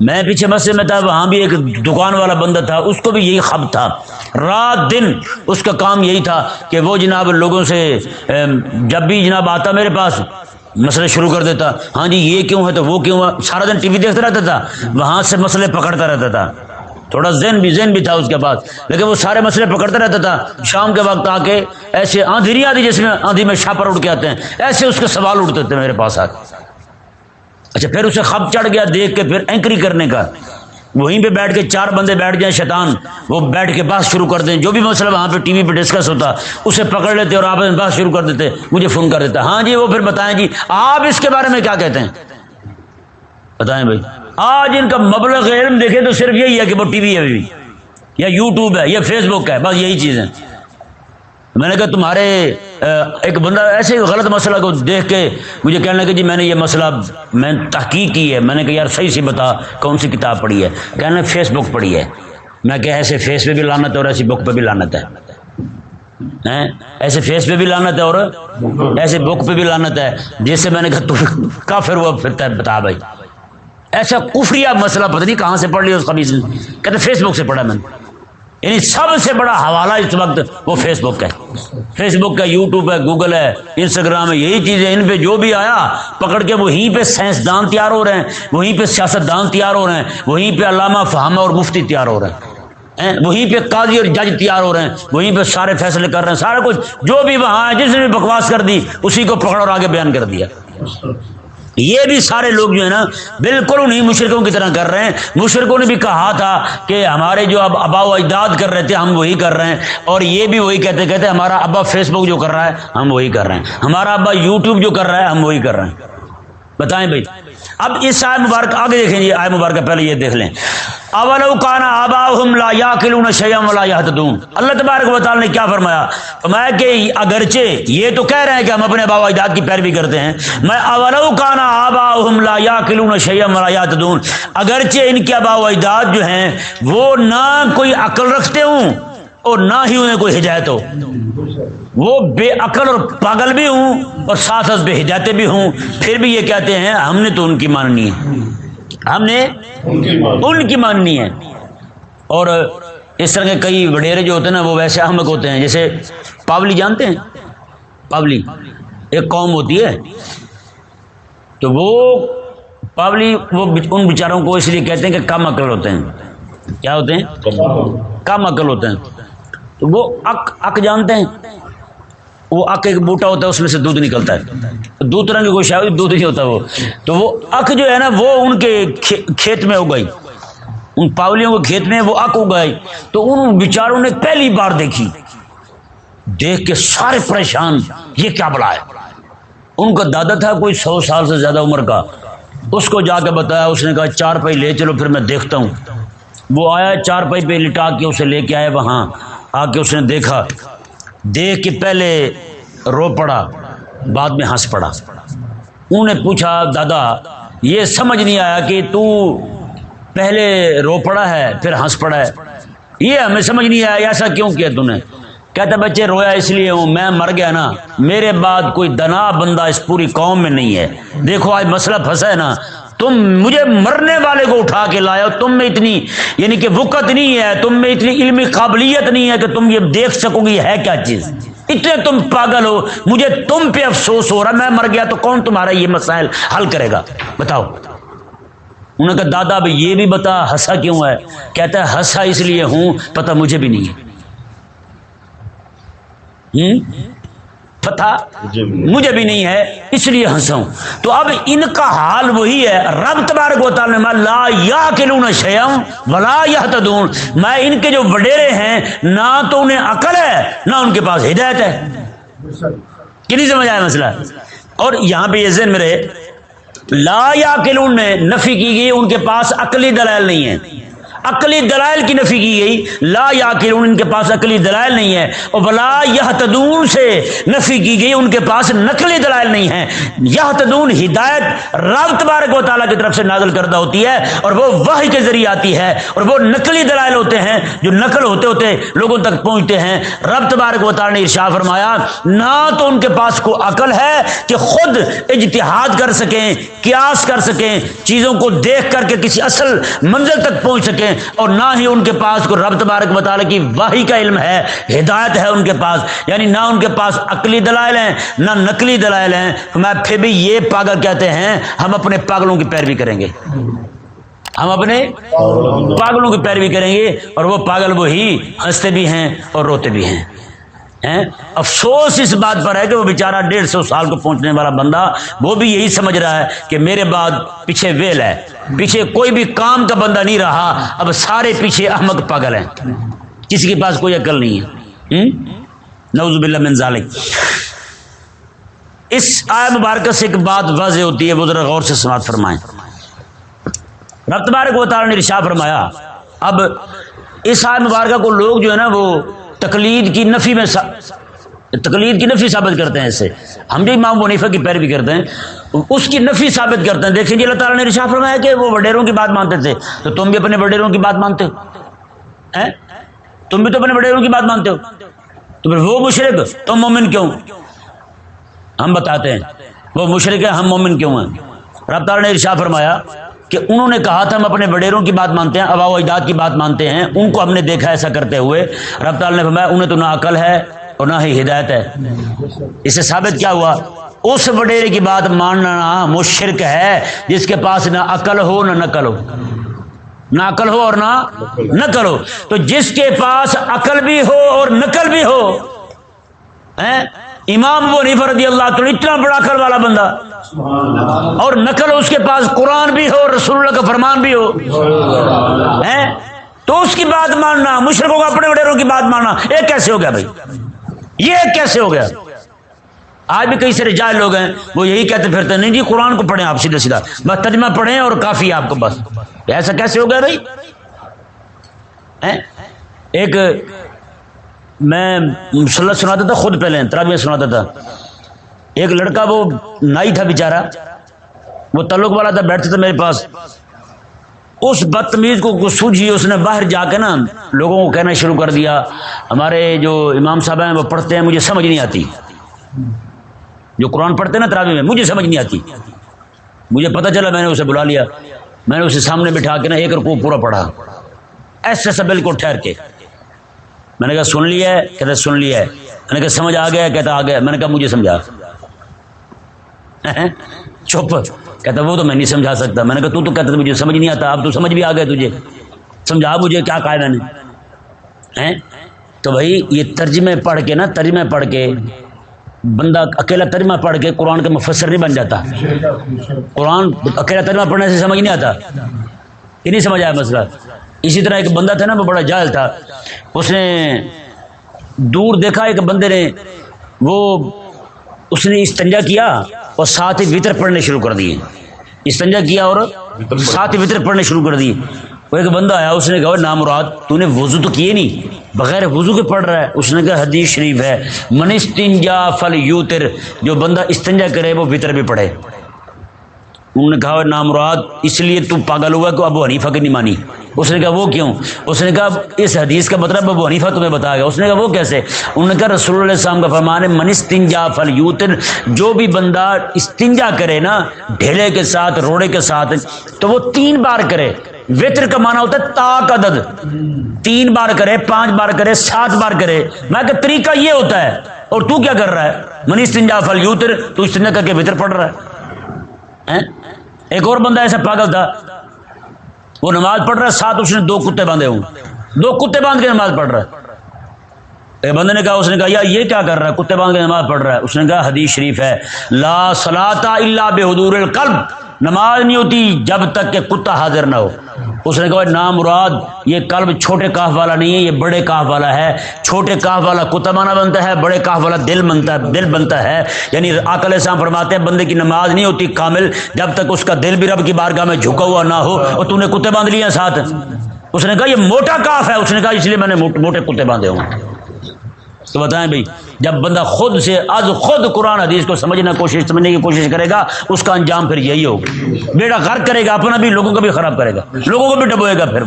میں پیچھے مسجد میں تھا، وہاں بھی ایک دکان والا بندہ تھا، اس کو بھی یہی خب تھا۔ رات دن اس کا کام یہی تھا کہ وہ جناب لوگوں سے جب بھی جناب آتا میرے پاس، مسئلے شروع کر دیتا۔ ہاں جی یہ کیوں ہے تو وہ کیوں ہے؟ سارا دن ٹی وی دیکھتا رہتا تھا، وہاں سے مسئلے پکڑتا رہتا تھا۔ تھوڑا ذہن بھی ذہن بھی تھا اس کے پاس، لیکن وہ سارے مسئلے پکڑتا رہتا تھا۔ شام کے وقت آ کے ایسے آندھی نہیں آتی جس میں، آندھی میں شاپر اڑ کے آتے ہیں، ایسے اس کے سوال اڑتے تھے میرے پاس آ کے اچھا پھر اسے خب چڑھ گیا دیکھ کے پھر اینکری کرنے کا۔ وہیں پہ بیٹھ کے چار بندے بیٹھ جائیں، شیطان، وہ بیٹھ کے بات شروع کر دیں۔ جو بھی مسئلہ وہاں پہ ٹی وی پہ ڈسکس ہوتا، اسے پکڑ لیتے اور آپ بات شروع کر دیتے، مجھے فون کر دیتا ہاں جی وہ پھر بتائیں جی آپ اس کے بارے میں کیا کہتے ہیں؟ بتائیں بھائی۔ آج ان کا مبلغ علم دیکھے تو صرف یہی ہے کہ وہ ٹی وی ہے ابھی۔ یا یوٹیوب ہے، یا فیس بک ہے، بس یہی چیز ہے۔ میں نے کہا تمہارے ایک بندہ ایسے غلط مسئلہ کو دیکھ کے مجھے کہنے لگا جی میں نے یہ مسئلہ میں تحقیق کی ہے، میں نے کہا یار صحیح سے بتا، کون سی کتاب پڑھی ہے؟ کہنے فیس بک پڑھی ہے۔ میں کہ ایسے فیس پہ بھی لانت ہے اور ایسی بک پہ بھی لانت ہے۔ ایسے فیس پہ بھی لانت ہے اور ایسے بک پہ بھی لانت ہے، جس سے میں نے کہا تو کافر وہ بتا بھائی۔ ایسا کفریہ مسئلہ پتہ نہیں کہاں سے پڑھ لیا اس کا کہتے فیس بک سے پڑھا میں نے۔ یعنی سب سے بڑا حوالہ اس وقت وہ فیس بک ہے۔ فیس بک ہے یوٹیوب ہے گوگل ہے انسٹاگرام ہے، یہی چیزیں ان پہ جو بھی آیا، پکڑ کے وہیں پہ سائنسدان تیار ہو رہے ہیں، وہیں پہ سیاست دان تیار ہو رہے ہیں، وہیں پہ علامہ فہامہ اور مفتی تیار ہو رہے ہیں، وہیں پہ قاضی اور جج تیار ہو رہے ہیں، وہیں پہ سارے فیصلے کر رہے ہیں۔ سارا کچھ جو بھی وہاں ہے، جس نے بھی بکواس کر دی، اسی کو پکڑ اور آگے بیان کر دیا۔ یہ بھی سارے لوگ جو ہے نا بالکل انہیں مشرقوں کی طرح کر رہے ہیں۔ مشرقوں نے بھی کہا تھا کہ ہمارے جو اب ابا و اجداد کر رہے تھے، ہم وہی کر رہے ہیں۔ اور یہ بھی وہی کہتے کہتے ہمارا ابا فیس بک جو کر رہا ہے، ہم وہی کر رہے ہیں۔ ہمارا ابا یوٹیوب جو کر رہا ہے، ہم وہی کر رہے ہیں۔ بتائیں بھائی۔ اب اس آئے مبارک آگے دیکھیں جی آئے مبارک پہلے یہ دیکھ لیں۔ اولو کانا آباہم لا یاکلون شیئا ولا یہتدون۔ اللہ تبارک و تعالی نے کیا فرمایا؟ فرمایا کہ اگرچہ یہ تو کہہ رہے ہیں کہ ہم اپنے باو اجداد کی پیروی کرتے ہیں، میں اولو کانا آباہم لا یاکلون شیئا ولا یہتدون۔ اگرچہ ان کے باو اجداد جو ہیں، وہ نہ کوئی عقل رکھتے ہوں اور نہ ہی انہیں کوئی ہدایت ہو۔ وہ بے عقل اور پاگل بھی ہوں اور ساتھ ساتھ بے ہدایتیں بھی ہوں پھر بھی یہ کہتے ہیں ہم نے تو ان کی ماننی ہے۔ ہم نے ان کی ماننی ہے۔ اور اس طرح کے کئی وڈیرے جو ہوتے ہیں نا وہ ویسے احمد ہوتے ہیں۔ جیسے پاولی جانتے ہیں؟ پاولی ایک قوم ہوتی ہے۔ تو وہ پاولی وہ ان بیچاروں کو اس لیے کہتے ہیں کہ کم عقل ہوتے ہیں۔ کیا ہوتے ہیں؟ کم عقل۔ ہوتے ہیں۔ تو وہ اک اک جانتے ہیں۔ وہ اک ایک بوٹا ہوتا ہے، اس میں سے دودھ نکلتا ہے۔ دودھ رنگ کوئی شاید دودھ نہیں ہوتا وہ۔ تو وہ اک جو ہے نا، وہ ان کے کھیت میں اگائی۔ ان پاولیوں کے کھیت میں وہ اک اگائی۔ تو ان بیچاروں نے پہلی بار دیکھی۔ دیکھ کے سارے پریشان، یہ کیا بلا ہے؟ ان کا دادا تھا کوئی سو سال سے زیادہ عمر کا۔ اس کو جا کے بتایا، اس نے کہا، چار پائی لے چلو، پھر میں دیکھتا ہوں۔ وہ آیا، چار پائی پہ لٹا کے اسے لے کے آئے وہاں۔ آ کے اس نے دیکھا۔ دیکھ کے پہلے رو پڑا، بعد میں ہنس پڑا۔ انہوں نے پوچھا، دادا، یہ سمجھ نہیں آیا کہ تو پہلے رو پڑا ہے، پھر ہنس پڑا ہے۔ یہ ہمیں سمجھ نہیں آیا ایسا کیوں کیا تم نے؟ کہتا، بچے، رویا اس لیے ہوں، میں مر گیا نا، میرے بعد کوئی دنا بندہ اس پوری قوم میں نہیں ہے۔ دیکھو، آج مسئلہ پھنسا ہے نا۔ تم مجھے مرنے والے کو اٹھا کے لایا تم میں اتنی یعنی کہ وقت نہیں ہے، تم میں اتنی علمی قابلیت نہیں ہے کہ تم یہ دیکھ سکو گی ہے کیا چیز۔ اتنے تم پاگل ہو، مجھے تم پہ افسوس ہو رہا میں مر گیا تو کون تمہارا یہ مسائل حل کرے گا؟ بتاؤ۔ انہوں نے کہا، دادا بھائی یہ بھی بتا، ہنسا کیوں ہے؟ کہتا ہے، ہنسا اس لیے ہوں، پتہ مجھے بھی نہیں ہے۔ مجھے۔ بھی نہیں ہے اس لیے ہنسا تو اب ان کا حال وہی ہے۔ رب تبارک و تعالی میں لا یا کلون شیم ولا یا میں ان کے جو وڈیرے ہیں نہ تو انہیں عقل ہے نہ ان کے پاس ہدایت ہے۔ کہ نہیں سمجھ آیا مسئلہ؟ اور یہاں پہ یہ ذہن میرے لا یا کلون نے نفی کی گئی ان کے پاس عقلی دلائل نہیں ہے عقلی دلائل کی نفی کی گئی۔ لا یا ان کے پاس عقلی دلائل نہیں ہے اور بلا یہ تدون سے نفی کی گئی، ان کے پاس نقلی دلائل نہیں ہے یہ تدون ہدایت رب تبارک و تعالیٰ کی طرف سے نازل کردہ ہوتی ہے، اور وہ وحی کے ذریعے آتی ہے، اور وہ نقلی دلائل ہوتے ہیں جو نقل ہوتے ہوتے لوگوں تک پہنچتے ہیں۔ رب تبارک و تعالیٰ نے ارشا فرمایا، نہ تو ان کے پاس کوئی عقل ہے کہ خود اجتہاد کر سکیں، قیاس کر سکیں، چیزوں کو دیکھ کر کے کسی اصل منزل تک پہنچ سکیں۔ اور نہ ہی ان کے پاس کو رب تبارک مطالعہ کی واہی کا علم ہے، ہدایت ہے ان کے پاس یعنی نہ ان کے پاس عقلی دلائل ہیں، نہ نقلی دلائل ہیں۔ میں پھر بھی یہ پاگل کہتے ہیں، ہم اپنے پاگلوں کی پیروی کریں گے۔ ہم اپنے پاگلوں کی پیروی کریں گے اور وہ پاگل وہی ہنستے بھی ہیں اور روتے بھی ہیں۔ افسوس اس بات پر ہے کہ وہ بیچارہ ڈیڑھ سو سال کو پہنچنے والا بندہ وہ بھی یہی سمجھ رہا ہے کہ میرے بعد پیچھے ویل ہے۔ پیچھے کوئی بھی کام کا بندہ نہیں رہا۔ اب سارے پیچھے احمد پاگل ہیں۔ کسی کے پاس کوئی عقل نہیں ہے۔ نوز باللہ من ذالک۔ اس آئے مبارکہ سے ایک بات واضح ہوتی ہے بزرگ غور سے سماعت فرمائیں۔ رب تبارک و تعالی نے رشا فرمایا، اب اس آئے مبارکہ کو لوگ جو ہے نا وہ تقلید کی نفی میں سا... تقلید کی نفی ثابت کرتے ہیں اس سے۔ ہم بھی امام منیفہ کی پیروی کرتے ہیں، اس کی نفی ثابت کرتے ہیں۔ دیکھیں جی اللہ تعالیٰ نے رشا فرمایا کہ وہ وڈیروں کی بات مانتے تھے۔ تو تم بھی اپنے وڈیروں کی بات مانتے ہو؟ تم بھی تو اپنے وڈیروں کی بات مانتے ہو۔ تو پھر وہ مشرق تم مومن کیوں؟ ہم بتاتے ہیں۔ وہ مشرق ہے، ہم مومن کیوں ہیں؟ رب تعالیٰ نے ارشا فرمایا کہ انہوں نے کہا تھا، ہم اپنے وڈیروں کی بات مانتے ہیں ابا و اجداد کی بات مانتے ہیں، ان کو ہم نے دیکھا ایسا کرتے ہوئے۔ رب تعالیٰ نے فرمایا، انہیں تو نہ عقل ہے اور نہ ہی ہدایت ہے۔ اس سے ثابت کیا ہوا، اس وڈیرے کی بات ماننا مشرق ہے، جس کے پاس نہ عقل ہو، نہ نقل ہو۔ نہ عقل ہو اور نہ نقل ہو۔ تو جس کے پاس عقل بھی ہو اور نقل بھی ہو امام وہ نہیں رضی اللہ تو اتنا بڑا کر والا بندہ اور نقل اس کے پاس قرآن بھی ہو رسول اللہ کا فرمان بھی ہو۔ تو اس کی بات ماننا مشرقوں کا اپنے وڈیروں کی بات ماننا یہ کیسے ہو گیا بھائی؟ یہ کیسے ہو گیا؟ آج بھی کئی سارے جائے لوگ ہیں وہ یہی کہتے پھرتے نہیں جی قرآن کو پڑھیں آپ سیدھا سیدھا۔ بس ترجمہ پڑھیں اور کافی آپ کو بس۔ ایسا کیسے ہو گیا بھائی؟ ایک میں مسلح سناتا تھا، خود پہلے تراویہ سناتا تھا۔ ایک لڑکا، وہ نائی تھا بیچارہ۔ وہ تعلق والا تھا، بیٹھتا تھا میرے پاس۔ اس بدتمیز کو سوجھی، اس نے باہر جا کے نا لوگوں کو کہنا شروع کر دیا۔ ہمارے جو امام صاحب ہیں، وہ پڑھتے ہیں، مجھے سمجھ نہیں آتی۔ جو قرآن پڑھتے ہیں نا تراوی میں، مجھے سمجھ نہیں آتی۔ مجھے پتہ چلا، میں نے اسے بلا لیا۔ میں نے اسے سامنے بٹھا کے نا ایک رکو پورا پڑھا۔ ایسے ایسا بالکل ٹھہر کے۔ میں نے کہا، سن لیا ہے؟ کہتا سن لیا ہے. میں نے کہا، سمجھ آ گیا کہتا آ گیا میں نے کہا، مجھے سمجھا. چپ، کہتا وہ تو میں نہیں سمجھا سکتا. میں نے کہا، تو تو کہتا مجھے سمجھ نہیں آتا، اب تو سمجھ بھی آ گیا تجھے۔ سمجھا مجھے، کیا کہا میں نے؟ تو بھائی، یہ ترجمے پڑھ کے نا، ترجمے پڑھ کے، بندہ اکیلا ترجمہ پڑھ کے قرآن کا مفسر نہیں بن جاتا۔ قرآن اکیلا ترجمہ پڑھنے سے سمجھ نہیں آتا۔ یہ نہیں سمجھ آیا مسئلہ۔ اسی طرح ایک بندہ تھا نا، وہ بڑا جائل تھا۔ اس نے دور دیکھا ایک بندے نے، وہ اس نے استنجا کیا اور ساتھ ہی وطر پڑھنے شروع کر دیے۔ استنجا کیا اور ساتھ ہی وطر پڑھنے شروع کر دیے۔ وہ ایک بندہ آیا، اس نے کہا نام مراد تو نے وضو تو کیے نہیں، بغیر وضو کے پڑھ رہا ہے۔ اس نے کہا، حدیث شریف ہے۔ منستنجا فل یوتر، جو بندہ استنجا کرے، وہ وطر بھی پڑھے۔ انہوں نے کہا نام مراد اس لیے تو پاگل ہوا کہ ابو حنیفہ کی نہیں مانی۔ اس نے کہا، وہ کیوں؟ اس نے کہا، اس حدیث کا مطلب ابو حنیفہ تمہیں بتایا گیا. اس نے کہا، وہ کیسے؟ انہوں نے کہا، رسول اللہ علیہ السلام کا فرمان ہے، من استنجا فل یوتن جو بھی بندہ استنجا کرے نا، ڈھیلے کے ساتھ، روڑے کے ساتھ، تو وہ تین بار کرے۔ وطر کا مانا ہوتا ہے تاک عدد تین بار کرے، پانچ بار کرے، سات بار کرے۔ میں کہ طریقہ یہ ہوتا ہے۔ اور تو کیا کر رہا ہے؟ منی استنجا فل یوتر تو استنجا کر کے وطر پڑھ رہا ہے۔ ایک اور بندہ ایسا پاگل تھا۔ وہ نماز پڑھ رہا ہے، ساتھ اس نے دو کتے باندھے ہوں۔ دو کتے باندھ کے نماز پڑھ رہا ہے۔ ایک بندے نے کہا، اس نے کہا یا یہ کیا کر رہا ہے؟ کتے باندھ کے نماز پڑھ رہا ہے۔ اس نے کہا، حدیث شریف ہے۔ لا سلاتا اللہ بے حدور القلب۔ نماز نہیں ہوتی جب تک کہ کتا حاضر نہ ہو۔ اس نے کہا، نام مراد، یہ قلب چھوٹے کاف والا نہیں ہے، یہ بڑے کاف والا ہے۔ چھوٹے کاف والا کتا مانا بنتا ہے، بڑے کاف والا دل بنتا ہے دل بنتا ہے۔ یعنی آکل شام فرماتے ہیں، بندے کی نماز نہیں ہوتی کامل جب تک اس کا دل بھی رب کی بارگاہ میں جھکا ہوا نہ ہو۔ اور تو نے کتے باندھ لیے ساتھ۔ اس نے کہا، یہ موٹا کاف ہے۔ اس نے کہا، اس لیے میں نے موٹے کتے باندھے ہوں۔ تو بتائیں بھائی جب بندہ خود سے از خود قرآن حدیث کو سمجھنا کوشش سمجھنے کی کوشش کرے گا، اس کا انجام پھر یہی ہوگا۔ بیٹا غرق کرے گا، اپنا بھی لوگوں کو بھی خراب کرے گا۔ لوگوں کو بھی ڈبوئے گا پھر۔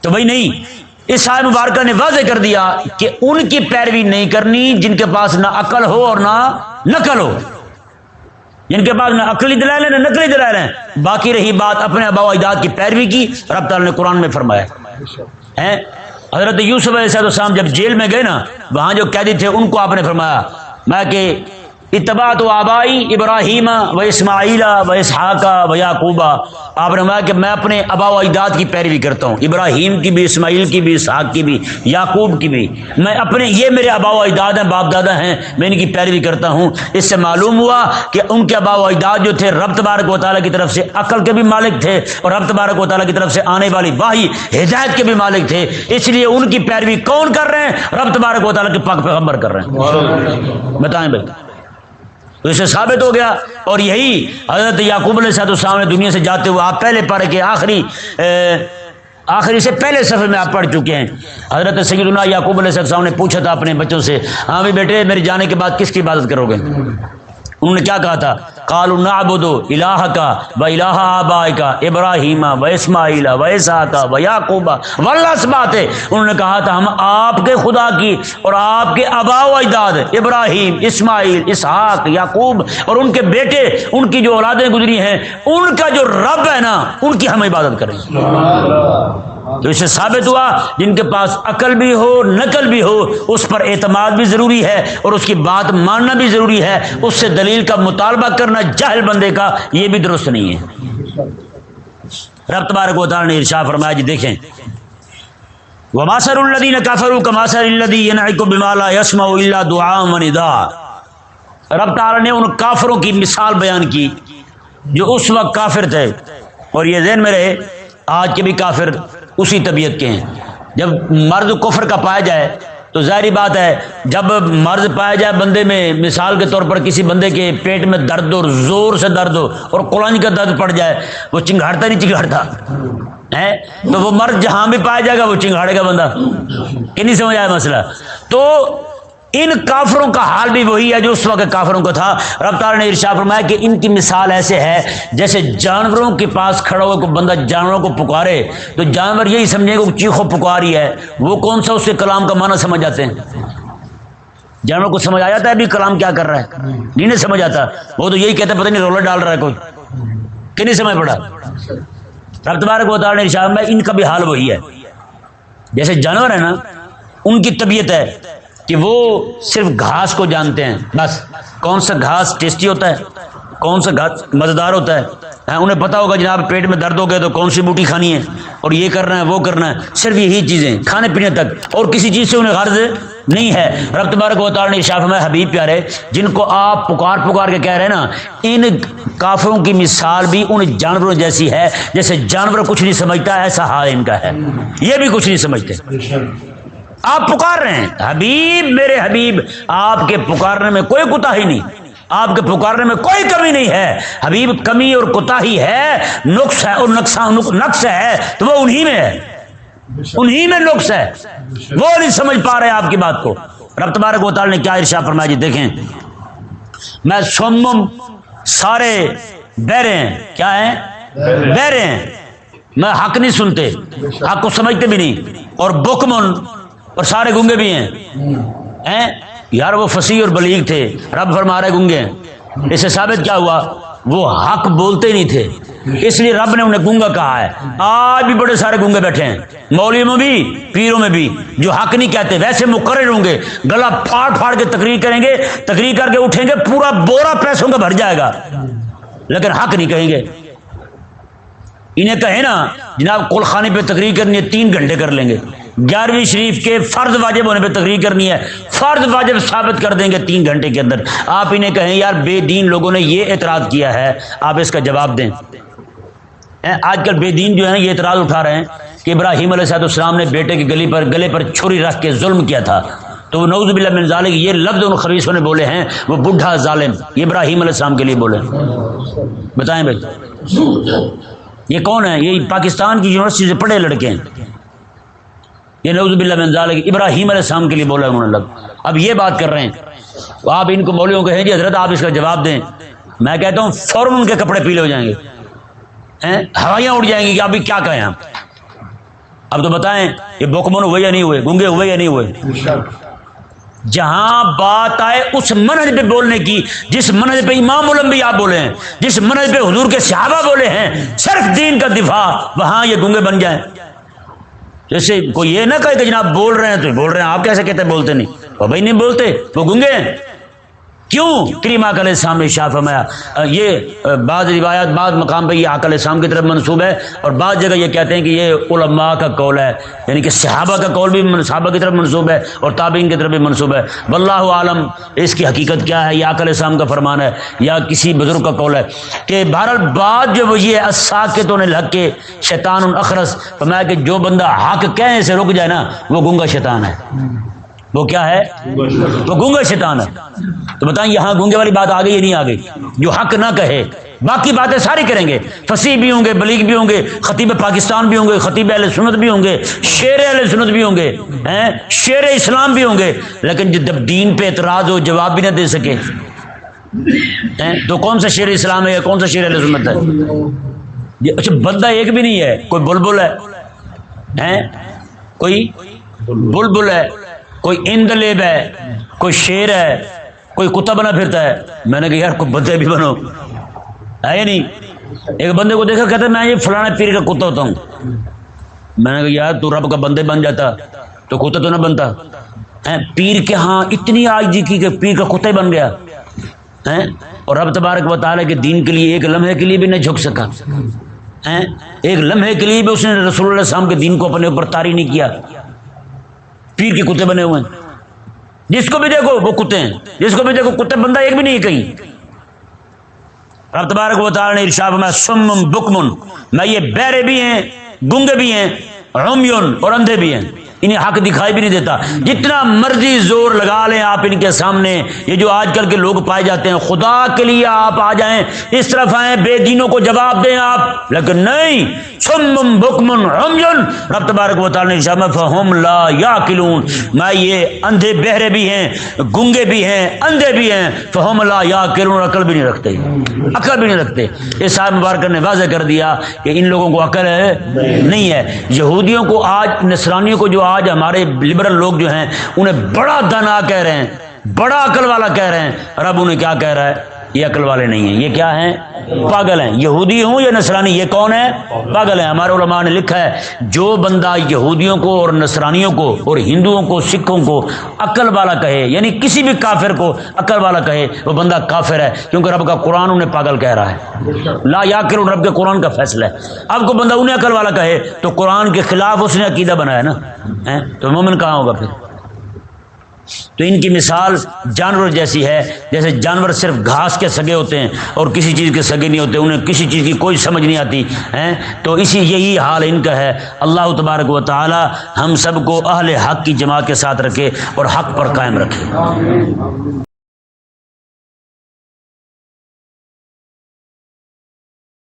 تو بھائی نہیں، اس سائے مبارکہ نے واضح کر دیا کہ ان کی پیروی نہیں کرنی جن کے پاس نہ عقل ہو اور نہ نقل ہو۔ جن کے پاس نہ عقلی دلائل ہیں، نہ نقلی دلائل ہیں۔ باقی رہی بات اپنے ابا اجداد کی پیروی کی، رب تعالیٰ نے قرآن میں فرمایا ہے۔ حضرت یوسف علیہ السلام جب جیل میں گئے نا، وہاں جو قیدی تھے، ان کو آپ نے فرمایا، میں کہ اتباع تو آبائی ابراہیم و اسماعیلا و اسحاقہ و یعقوبہ آپ نے کہ میں اپنے ابا و اجداد کی پیروی کرتا ہوں۔ ابراہیم کی بھی اسماعیل کی بھی اسحاق کی بھی یعقوب کی بھی۔ میں اپنے یہ میرے ابا و اجداد ہیں باپ دادا ہیں میں ان کی پیروی کرتا ہوں۔ اس سے معلوم ہوا کہ ان کے ابا و اجداد جو تھے رب تبارک و تعالیٰ کی طرف سے عقل کے بھی مالک تھے اور رب تبارک و تعالیٰ کی طرف سے آنے والی واہی ہدایت کے بھی مالک تھے۔ اس لیے ان کی پیروی کون کر رہے ہیں؟ رب تبارک و تعالیٰ کے پاک پیغمبر کر رہے ہیں۔ بتائیں بھائی۔ تو اسے ثابت ہو گیا اور یہی حضرت یعقوب علیہ صاحب السلام نے دنیا سے جاتے ہوئے آپ پہلے پڑھ کے آخری آخری سے پہلے سفر میں آپ پڑھ چکے ہیں۔ حضرت سید اللہ یعقوب علیہ السلام نے پوچھا تھا اپنے بچوں سے ہاں بھی بیٹے میرے جانے کے بعد کس کی عبادت کرو گے؟ انہوں نے کیا کہا تھا؟ کال نعبد الہ کا و الہ آبا کا ابراہیم و اسماعیل و اسحاق و یعقوب۔ واللہ بات ہے۔ انہوں نے کہا تھا، ہم آپ کے خدا کی اور آپ کے ابا و اجداد ابراہیم، اسماعیل، اسحاق، یعقوب اور ان کے بیٹے، ان کی جو اولادیں گزری ہیں، ان کا جو رب ہے نا، ان کی ہم عبادت کریں تو اسے ثابت ہوا جن کے پاس عقل بھی ہو، نقل بھی ہو، اس پر اعتماد بھی ضروری ہے اور اس کی بات ماننا بھی ضروری ہے۔ اس سے دلیل کا مطالبہ کرنا جہل بندے کا یہ بھی درست نہیں ہے۔ رب تبارک و تعالی نے ارشا فرمایا جی دیکھیں۔ وہ ماسر الدین کافر کا ماسر اللہ بمالا یسم اللہ دعا مندا رب تعالی نے ان کافروں کی مثال بیان کی جو اس وقت کافر تھے۔ اور یہ ذہن میں رہے، آج کے بھی کافر اسی طبیعت کے ہیں۔ جب مرد کفر کا پایا جائے تو ظاہری بات ہے، جب مرض پایا جائے بندے میں، مثال کے طور پر کسی بندے کے پیٹ میں درد ہو، زور سے درد ہو اور قلنج کا درد پڑ جائے، وہ چنگھاڑتا نہیں چنگاڑتا ہے تو وہ مرد جہاں بھی پایا جائے گا، وہ چنگاڑے گا بندہ۔ کہ نہیں سمجھ آیا مسئلہ۔ تو ان کافروں کا حال بھی وہی ہے جو اس وقت کافروں کو تھا۔ رفتار نے ارشا فرمایا کہ ان کی مثال ایسے ہے جیسے جانوروں کے پاس کھڑا ہوا کوئی بندہ جانوروں کو پکارے، تو جانور یہی سمجھے کہ چیخو پکاری ہے۔ وہ کون سا اس کے کلام کا معنی سمجھ جاتے ہیں؟ جانور کو سمجھ آ جاتا ہے ابھی کلام کیا کر رہا ہے؟ نہیں نہیں سمجھ آتا۔ وہ تو یہی کہتے پتہ نہیں رولر ڈال رہا ہے کوئی۔ کہ نہیں سمجھ پڑا۔ رفتار کو بتا ارشا میں ان کا بھی حال وہی ہے۔ جیسے جانور ہے نا، ان کی طبیعت ہے۔ کہ وہ صرف گھاس کو جانتے ہیں، بس۔ کون سا گھاس ٹیسٹی ہوتا ہے؟ کون سا گھاس مزیدار ہوتا ہے؟ ہاں، انہیں پتا ہوگا جناب پیٹ میں درد ہو گئے تو کون سی بوٹی کھانی ہے؟ اور یہ کرنا ہے، وہ کرنا ہے۔ صرف یہی چیزیں، کھانے پینے تک۔ اور کسی چیز سے انہیں غرض نہیں ہے۔ رب تبارک و تعالی شاف میں حبیب پیارے، جن کو آپ پکار پکار کے کہہ رہے ہیں نا، ان کافروں کی مثال بھی ان جانوروں جیسی ہے، جیسے جانور کچھ نہیں سمجھتا ایسا حال ان کا ہے۔ یہ بھی کچھ نہیں سمجھتے۔ آپ پکار رہے ہیں؟ حبیب میرے حبیب، آپ کے پکارنے میں کوئی کوتا ہی نہیں۔ آپ کے پکارنے میں کوئی کمی نہیں ہے۔ حبیب، کمی اور کوتا ہی ہے، نقص ہے اور نقص ہے، تو وہ انہی میں ہے۔ انہی میں نقص ہے۔ وہ نہیں سمجھ پا رہے آپ کی بات کو۔ رب تبارک و تعالی نے کیا ارشا فرمایا جی دیکھیں۔ میں سومم سارے بہرے ہیں۔ کیا ہیں؟ بہرے ہیں۔ میں حق نہیں سنتے، حق کو سمجھتے بھی نہیں۔ اور بکمن اور سارے گنگے بھی ہیں۔ یار وہ فصیح اور بلیغ تھے۔ رب فرما رہے گنگے۔ ہیں اس سے ثابت کیا ہوا؟ وہ حق بولتے نہیں تھے۔ اس لیے رب نے انہیں گنگا کہا ہے۔ آج بھی بڑے سارے گنگے بیٹھے ہیں۔ مولوی میں بھی پیروں میں بھی۔ جو حق نہیں کہتے ویسے مقرر ہوں گے۔ گلا پھاڑ پھاڑ کے تقریر کریں گے تقریر کر کے اٹھیں گے پورا بورا پیسوں کا بھر جائے گا۔ لیکن حق نہیں کہیں گے۔ انہیں کہیں نا جناب کل خانے پہ تقریر کرنی ہے تین گھنٹے کر لیں گے۔ گیارہویں شریف کے فرض واجب ہونے پہ تقریر کرنی ہے۔ فرض واجب ثابت کر دیں گے تین گھنٹے کے اندر۔ آپ انہیں کہیں، یار، بے دین لوگوں نے یہ اعتراض کیا ہے۔ آپ اس کا جواب دیں۔ آج کل بے دین جو ہے یہ اعتراض اٹھا رہے ہیں کہ ابراہیم علیہ صاحب السلام نے بیٹے کی گلی پر، گلے پر چھری رکھ کے ظلم کیا تھا۔ تو وہ نوز من یہ لفظ ان خریصوں نے بولے ہیں۔ وہ بڈھا ظالم، یہ ابراہیم علیہ السلام کے لیے بولے بتائیں بھائی۔ یہ کون ہے یہ پاکستان کی یونیورسٹی سے پڑھے لڑکے ہیں۔ یہ نوز بلّہ ابراہیم علیہ السلام کے لیے بولا انہوں نے اب یہ بات کر رہے ہیں۔ آپ ان کو مولوں کہیں جی حضرت آپ اس کا جواب دیں۔ میں کہتا ہوں فوراً ان کے کپڑے پیلے ہو جائیں گے۔ ہوائیاں اڑ جائیں گی کہ ابھی کیا کہیں ہم؟ اب تو بتائیں یہ بکمن ہوئے یا نہیں ہوئے؟ گنگے ہوئے یا نہیں ہوئے؟ جہاں بات آئے اس منج پہ بولنے کی، جس منج پہ امام الانبیاء آپ بولے ہیں، جس منج پہ حضور کے صحابہ بولے ہیں، صرف دین کا دفاع، وہاں یہ گنگے بن جائیں۔ جیسے کوئی یہ نہ کہے کہ جناب بول رہے ہیں تو بول رہے ہیں، آپ کیسے کہتے ہیں بولتے نہیں؟ وہ بھائی نہیں بولتے، وہ گنگے ہیں۔ کیوں کریم علیہ السلام نے شاہ فرمایا یہ بعض روایات، بعض مقام پہ یہ علیہ السلام کی طرف منصوب ہے اور بعض جگہ یہ کہتے ہیں کہ یہ علماء کا قول ہے یعنی کہ صحابہ کا قول بھی صحابہ کی طرف منصوب ہے اور تابعین کی طرف بھی منصوب ہے۔ واللہ عالم، اس کی حقیقت کیا ہے؟ یہ علیہ السلام کا فرمان ہے یا کسی بزرگ کا قول ہے کہ بہرحال بعد جو وہ یہ اساکتوں نے لگ کے شیطان الاخرس فرمایا کہ جو بندہ حق کہنے سے رک جائے نا، وہ گنگا شیطان ہے۔ وہ کیا ہے؟ وہ گونگا شیطان ہے۔ تو بتائیں یہاں گونگے والی بات آ گئی یا نہیں آ گئی جو حق نہ کہے۔ باقی باتیں ساری کریں گے۔ فصیح بھی ہوں گے، بلیغ بھی ہوں گے، خطیب پاکستان بھی ہوں گے، خطیب اہل سنت بھی ہوں گے شیر اہل سنت بھی ہوں گے شیر اسلام بھی ہوں گے۔ لیکن جب دین پہ اعتراض ہو، جواب بھی نہ دے سکے۔ تو کون سا شیر اسلام ہے یا کون سا شیر اہل سنت ہے؟ اچھا بندہ ایک بھی نہیں ہے، کوئی بلبل ہے۔ کوئی بلبل ہے۔ کوئی اندلیب ہے، کوئی شیر ہے، کوئی کتا بنا پھرتا ہے۔ میں نے کہا، یار، کوئی بندے بھی بنو۔ ہے یا نہیں؟ ایک بندے کو دیکھا، کہتا میں یہ فلانا پیر کا کتا ہوتا ہوں۔ میں نے کہا، یار، تو رب کا بندے بن جاتا۔ تو کتا تو نہ بنتا۔ پیر کے ہاں اتنی آج جی کی کہ پیر کا کتا ہی بن گیا۔ اور رب تبارک بتا رہے کہ دین کے لیے ایک لمحے کے لیے بھی نہیں جھک سکا۔ ایک لمحے کے لیے بھی اس نے رسول اللہ السلام کے دین کو اپنے اوپر تاری نہیں کیا۔ پیر کے کتے بنے ہوئے ہیں۔ جس کو بھی دیکھو، وہ کتے ہیں۔ جس کو بھی دیکھو، کتے بندہ ایک بھی نہیں کہیں۔ رب تبارک و تعالی نے ارشاد میں سمم بکمن میں یہ بہرے بھی ہیں، گنگے بھی ہیں، عمیون اور اندھے بھی ہیں۔ انہیں حق دکھائی بھی نہیں دیتا۔ جتنا مرضی زور لگا لیں آپ ان کے سامنے، یہ جو آج کل کے لوگ پائے جاتے ہیں، خدا کے لیے آپ آ جائیں، اس طرف آئیں، بے دینوں کو جواب دیں آپ۔ لیکن نہیں، سمم بکمن رب تبارک و تعالی نے فہم لا یا کلون میں یہ اندھے بہرے بھی ہیں، گنگے بھی ہیں، اندھے بھی ہیں۔ فہم لا یا کلون عقل بھی نہیں رکھتے۔ عقل بھی نہیں رکھتے۔ اس صاحب مبارک نے واضح کر دیا کہ ان لوگوں کو عقل ہے، نہیں ہے۔ یہودیوں کو آج، نصرانیوں کو جو آج ہمارے لبرل لوگ جو ہیں، انہیں بڑا دنا کہہ رہے ہیں، بڑا عقل والا کہہ رہے ہیں، رب انہیں کیا کہہ رہا ہے؟ یہ عقل والے نہیں ہیں۔ یہ کیا ہیں؟ پاگل ہیں۔ یہودی ہوں یا نصرانی؟ یہ کون ہے پاگل ہیں۔ ہمارے علماء نے لکھا ہے، جو بندہ یہودیوں کو اور نصرانیوں کو اور ہندوؤں کو، سکھوں کو عقل والا کہے یعنی کسی بھی کافر کو عقل والا کہے، وہ بندہ کافر ہے، کیونکہ رب کا قرآن انہیں پاگل کہہ رہا ہے۔ لا یا کرو رب کے قرآن کا فیصلہ ہے۔ اب کو بندہ انہیں عقل والا کہے، تو قرآن کے خلاف اس نے عقیدہ بنایا نا۔ تو مومن کہاں ہوگا پھر؟ تو ان کی مثال جانور جیسی ہے، جیسے جانور صرف گھاس کے سگے ہوتے ہیں اور کسی چیز کے سگے نہیں ہوتے، انہیں کسی چیز کی کوئی سمجھ نہیں آتی، ہیں؟ تو اسی یہی حال ان کا ہے۔ اللہ تبارک و تعالی ہم سب کو اہل حق کی جماعت کے ساتھ رکھے اور حق پر قائم رکھے۔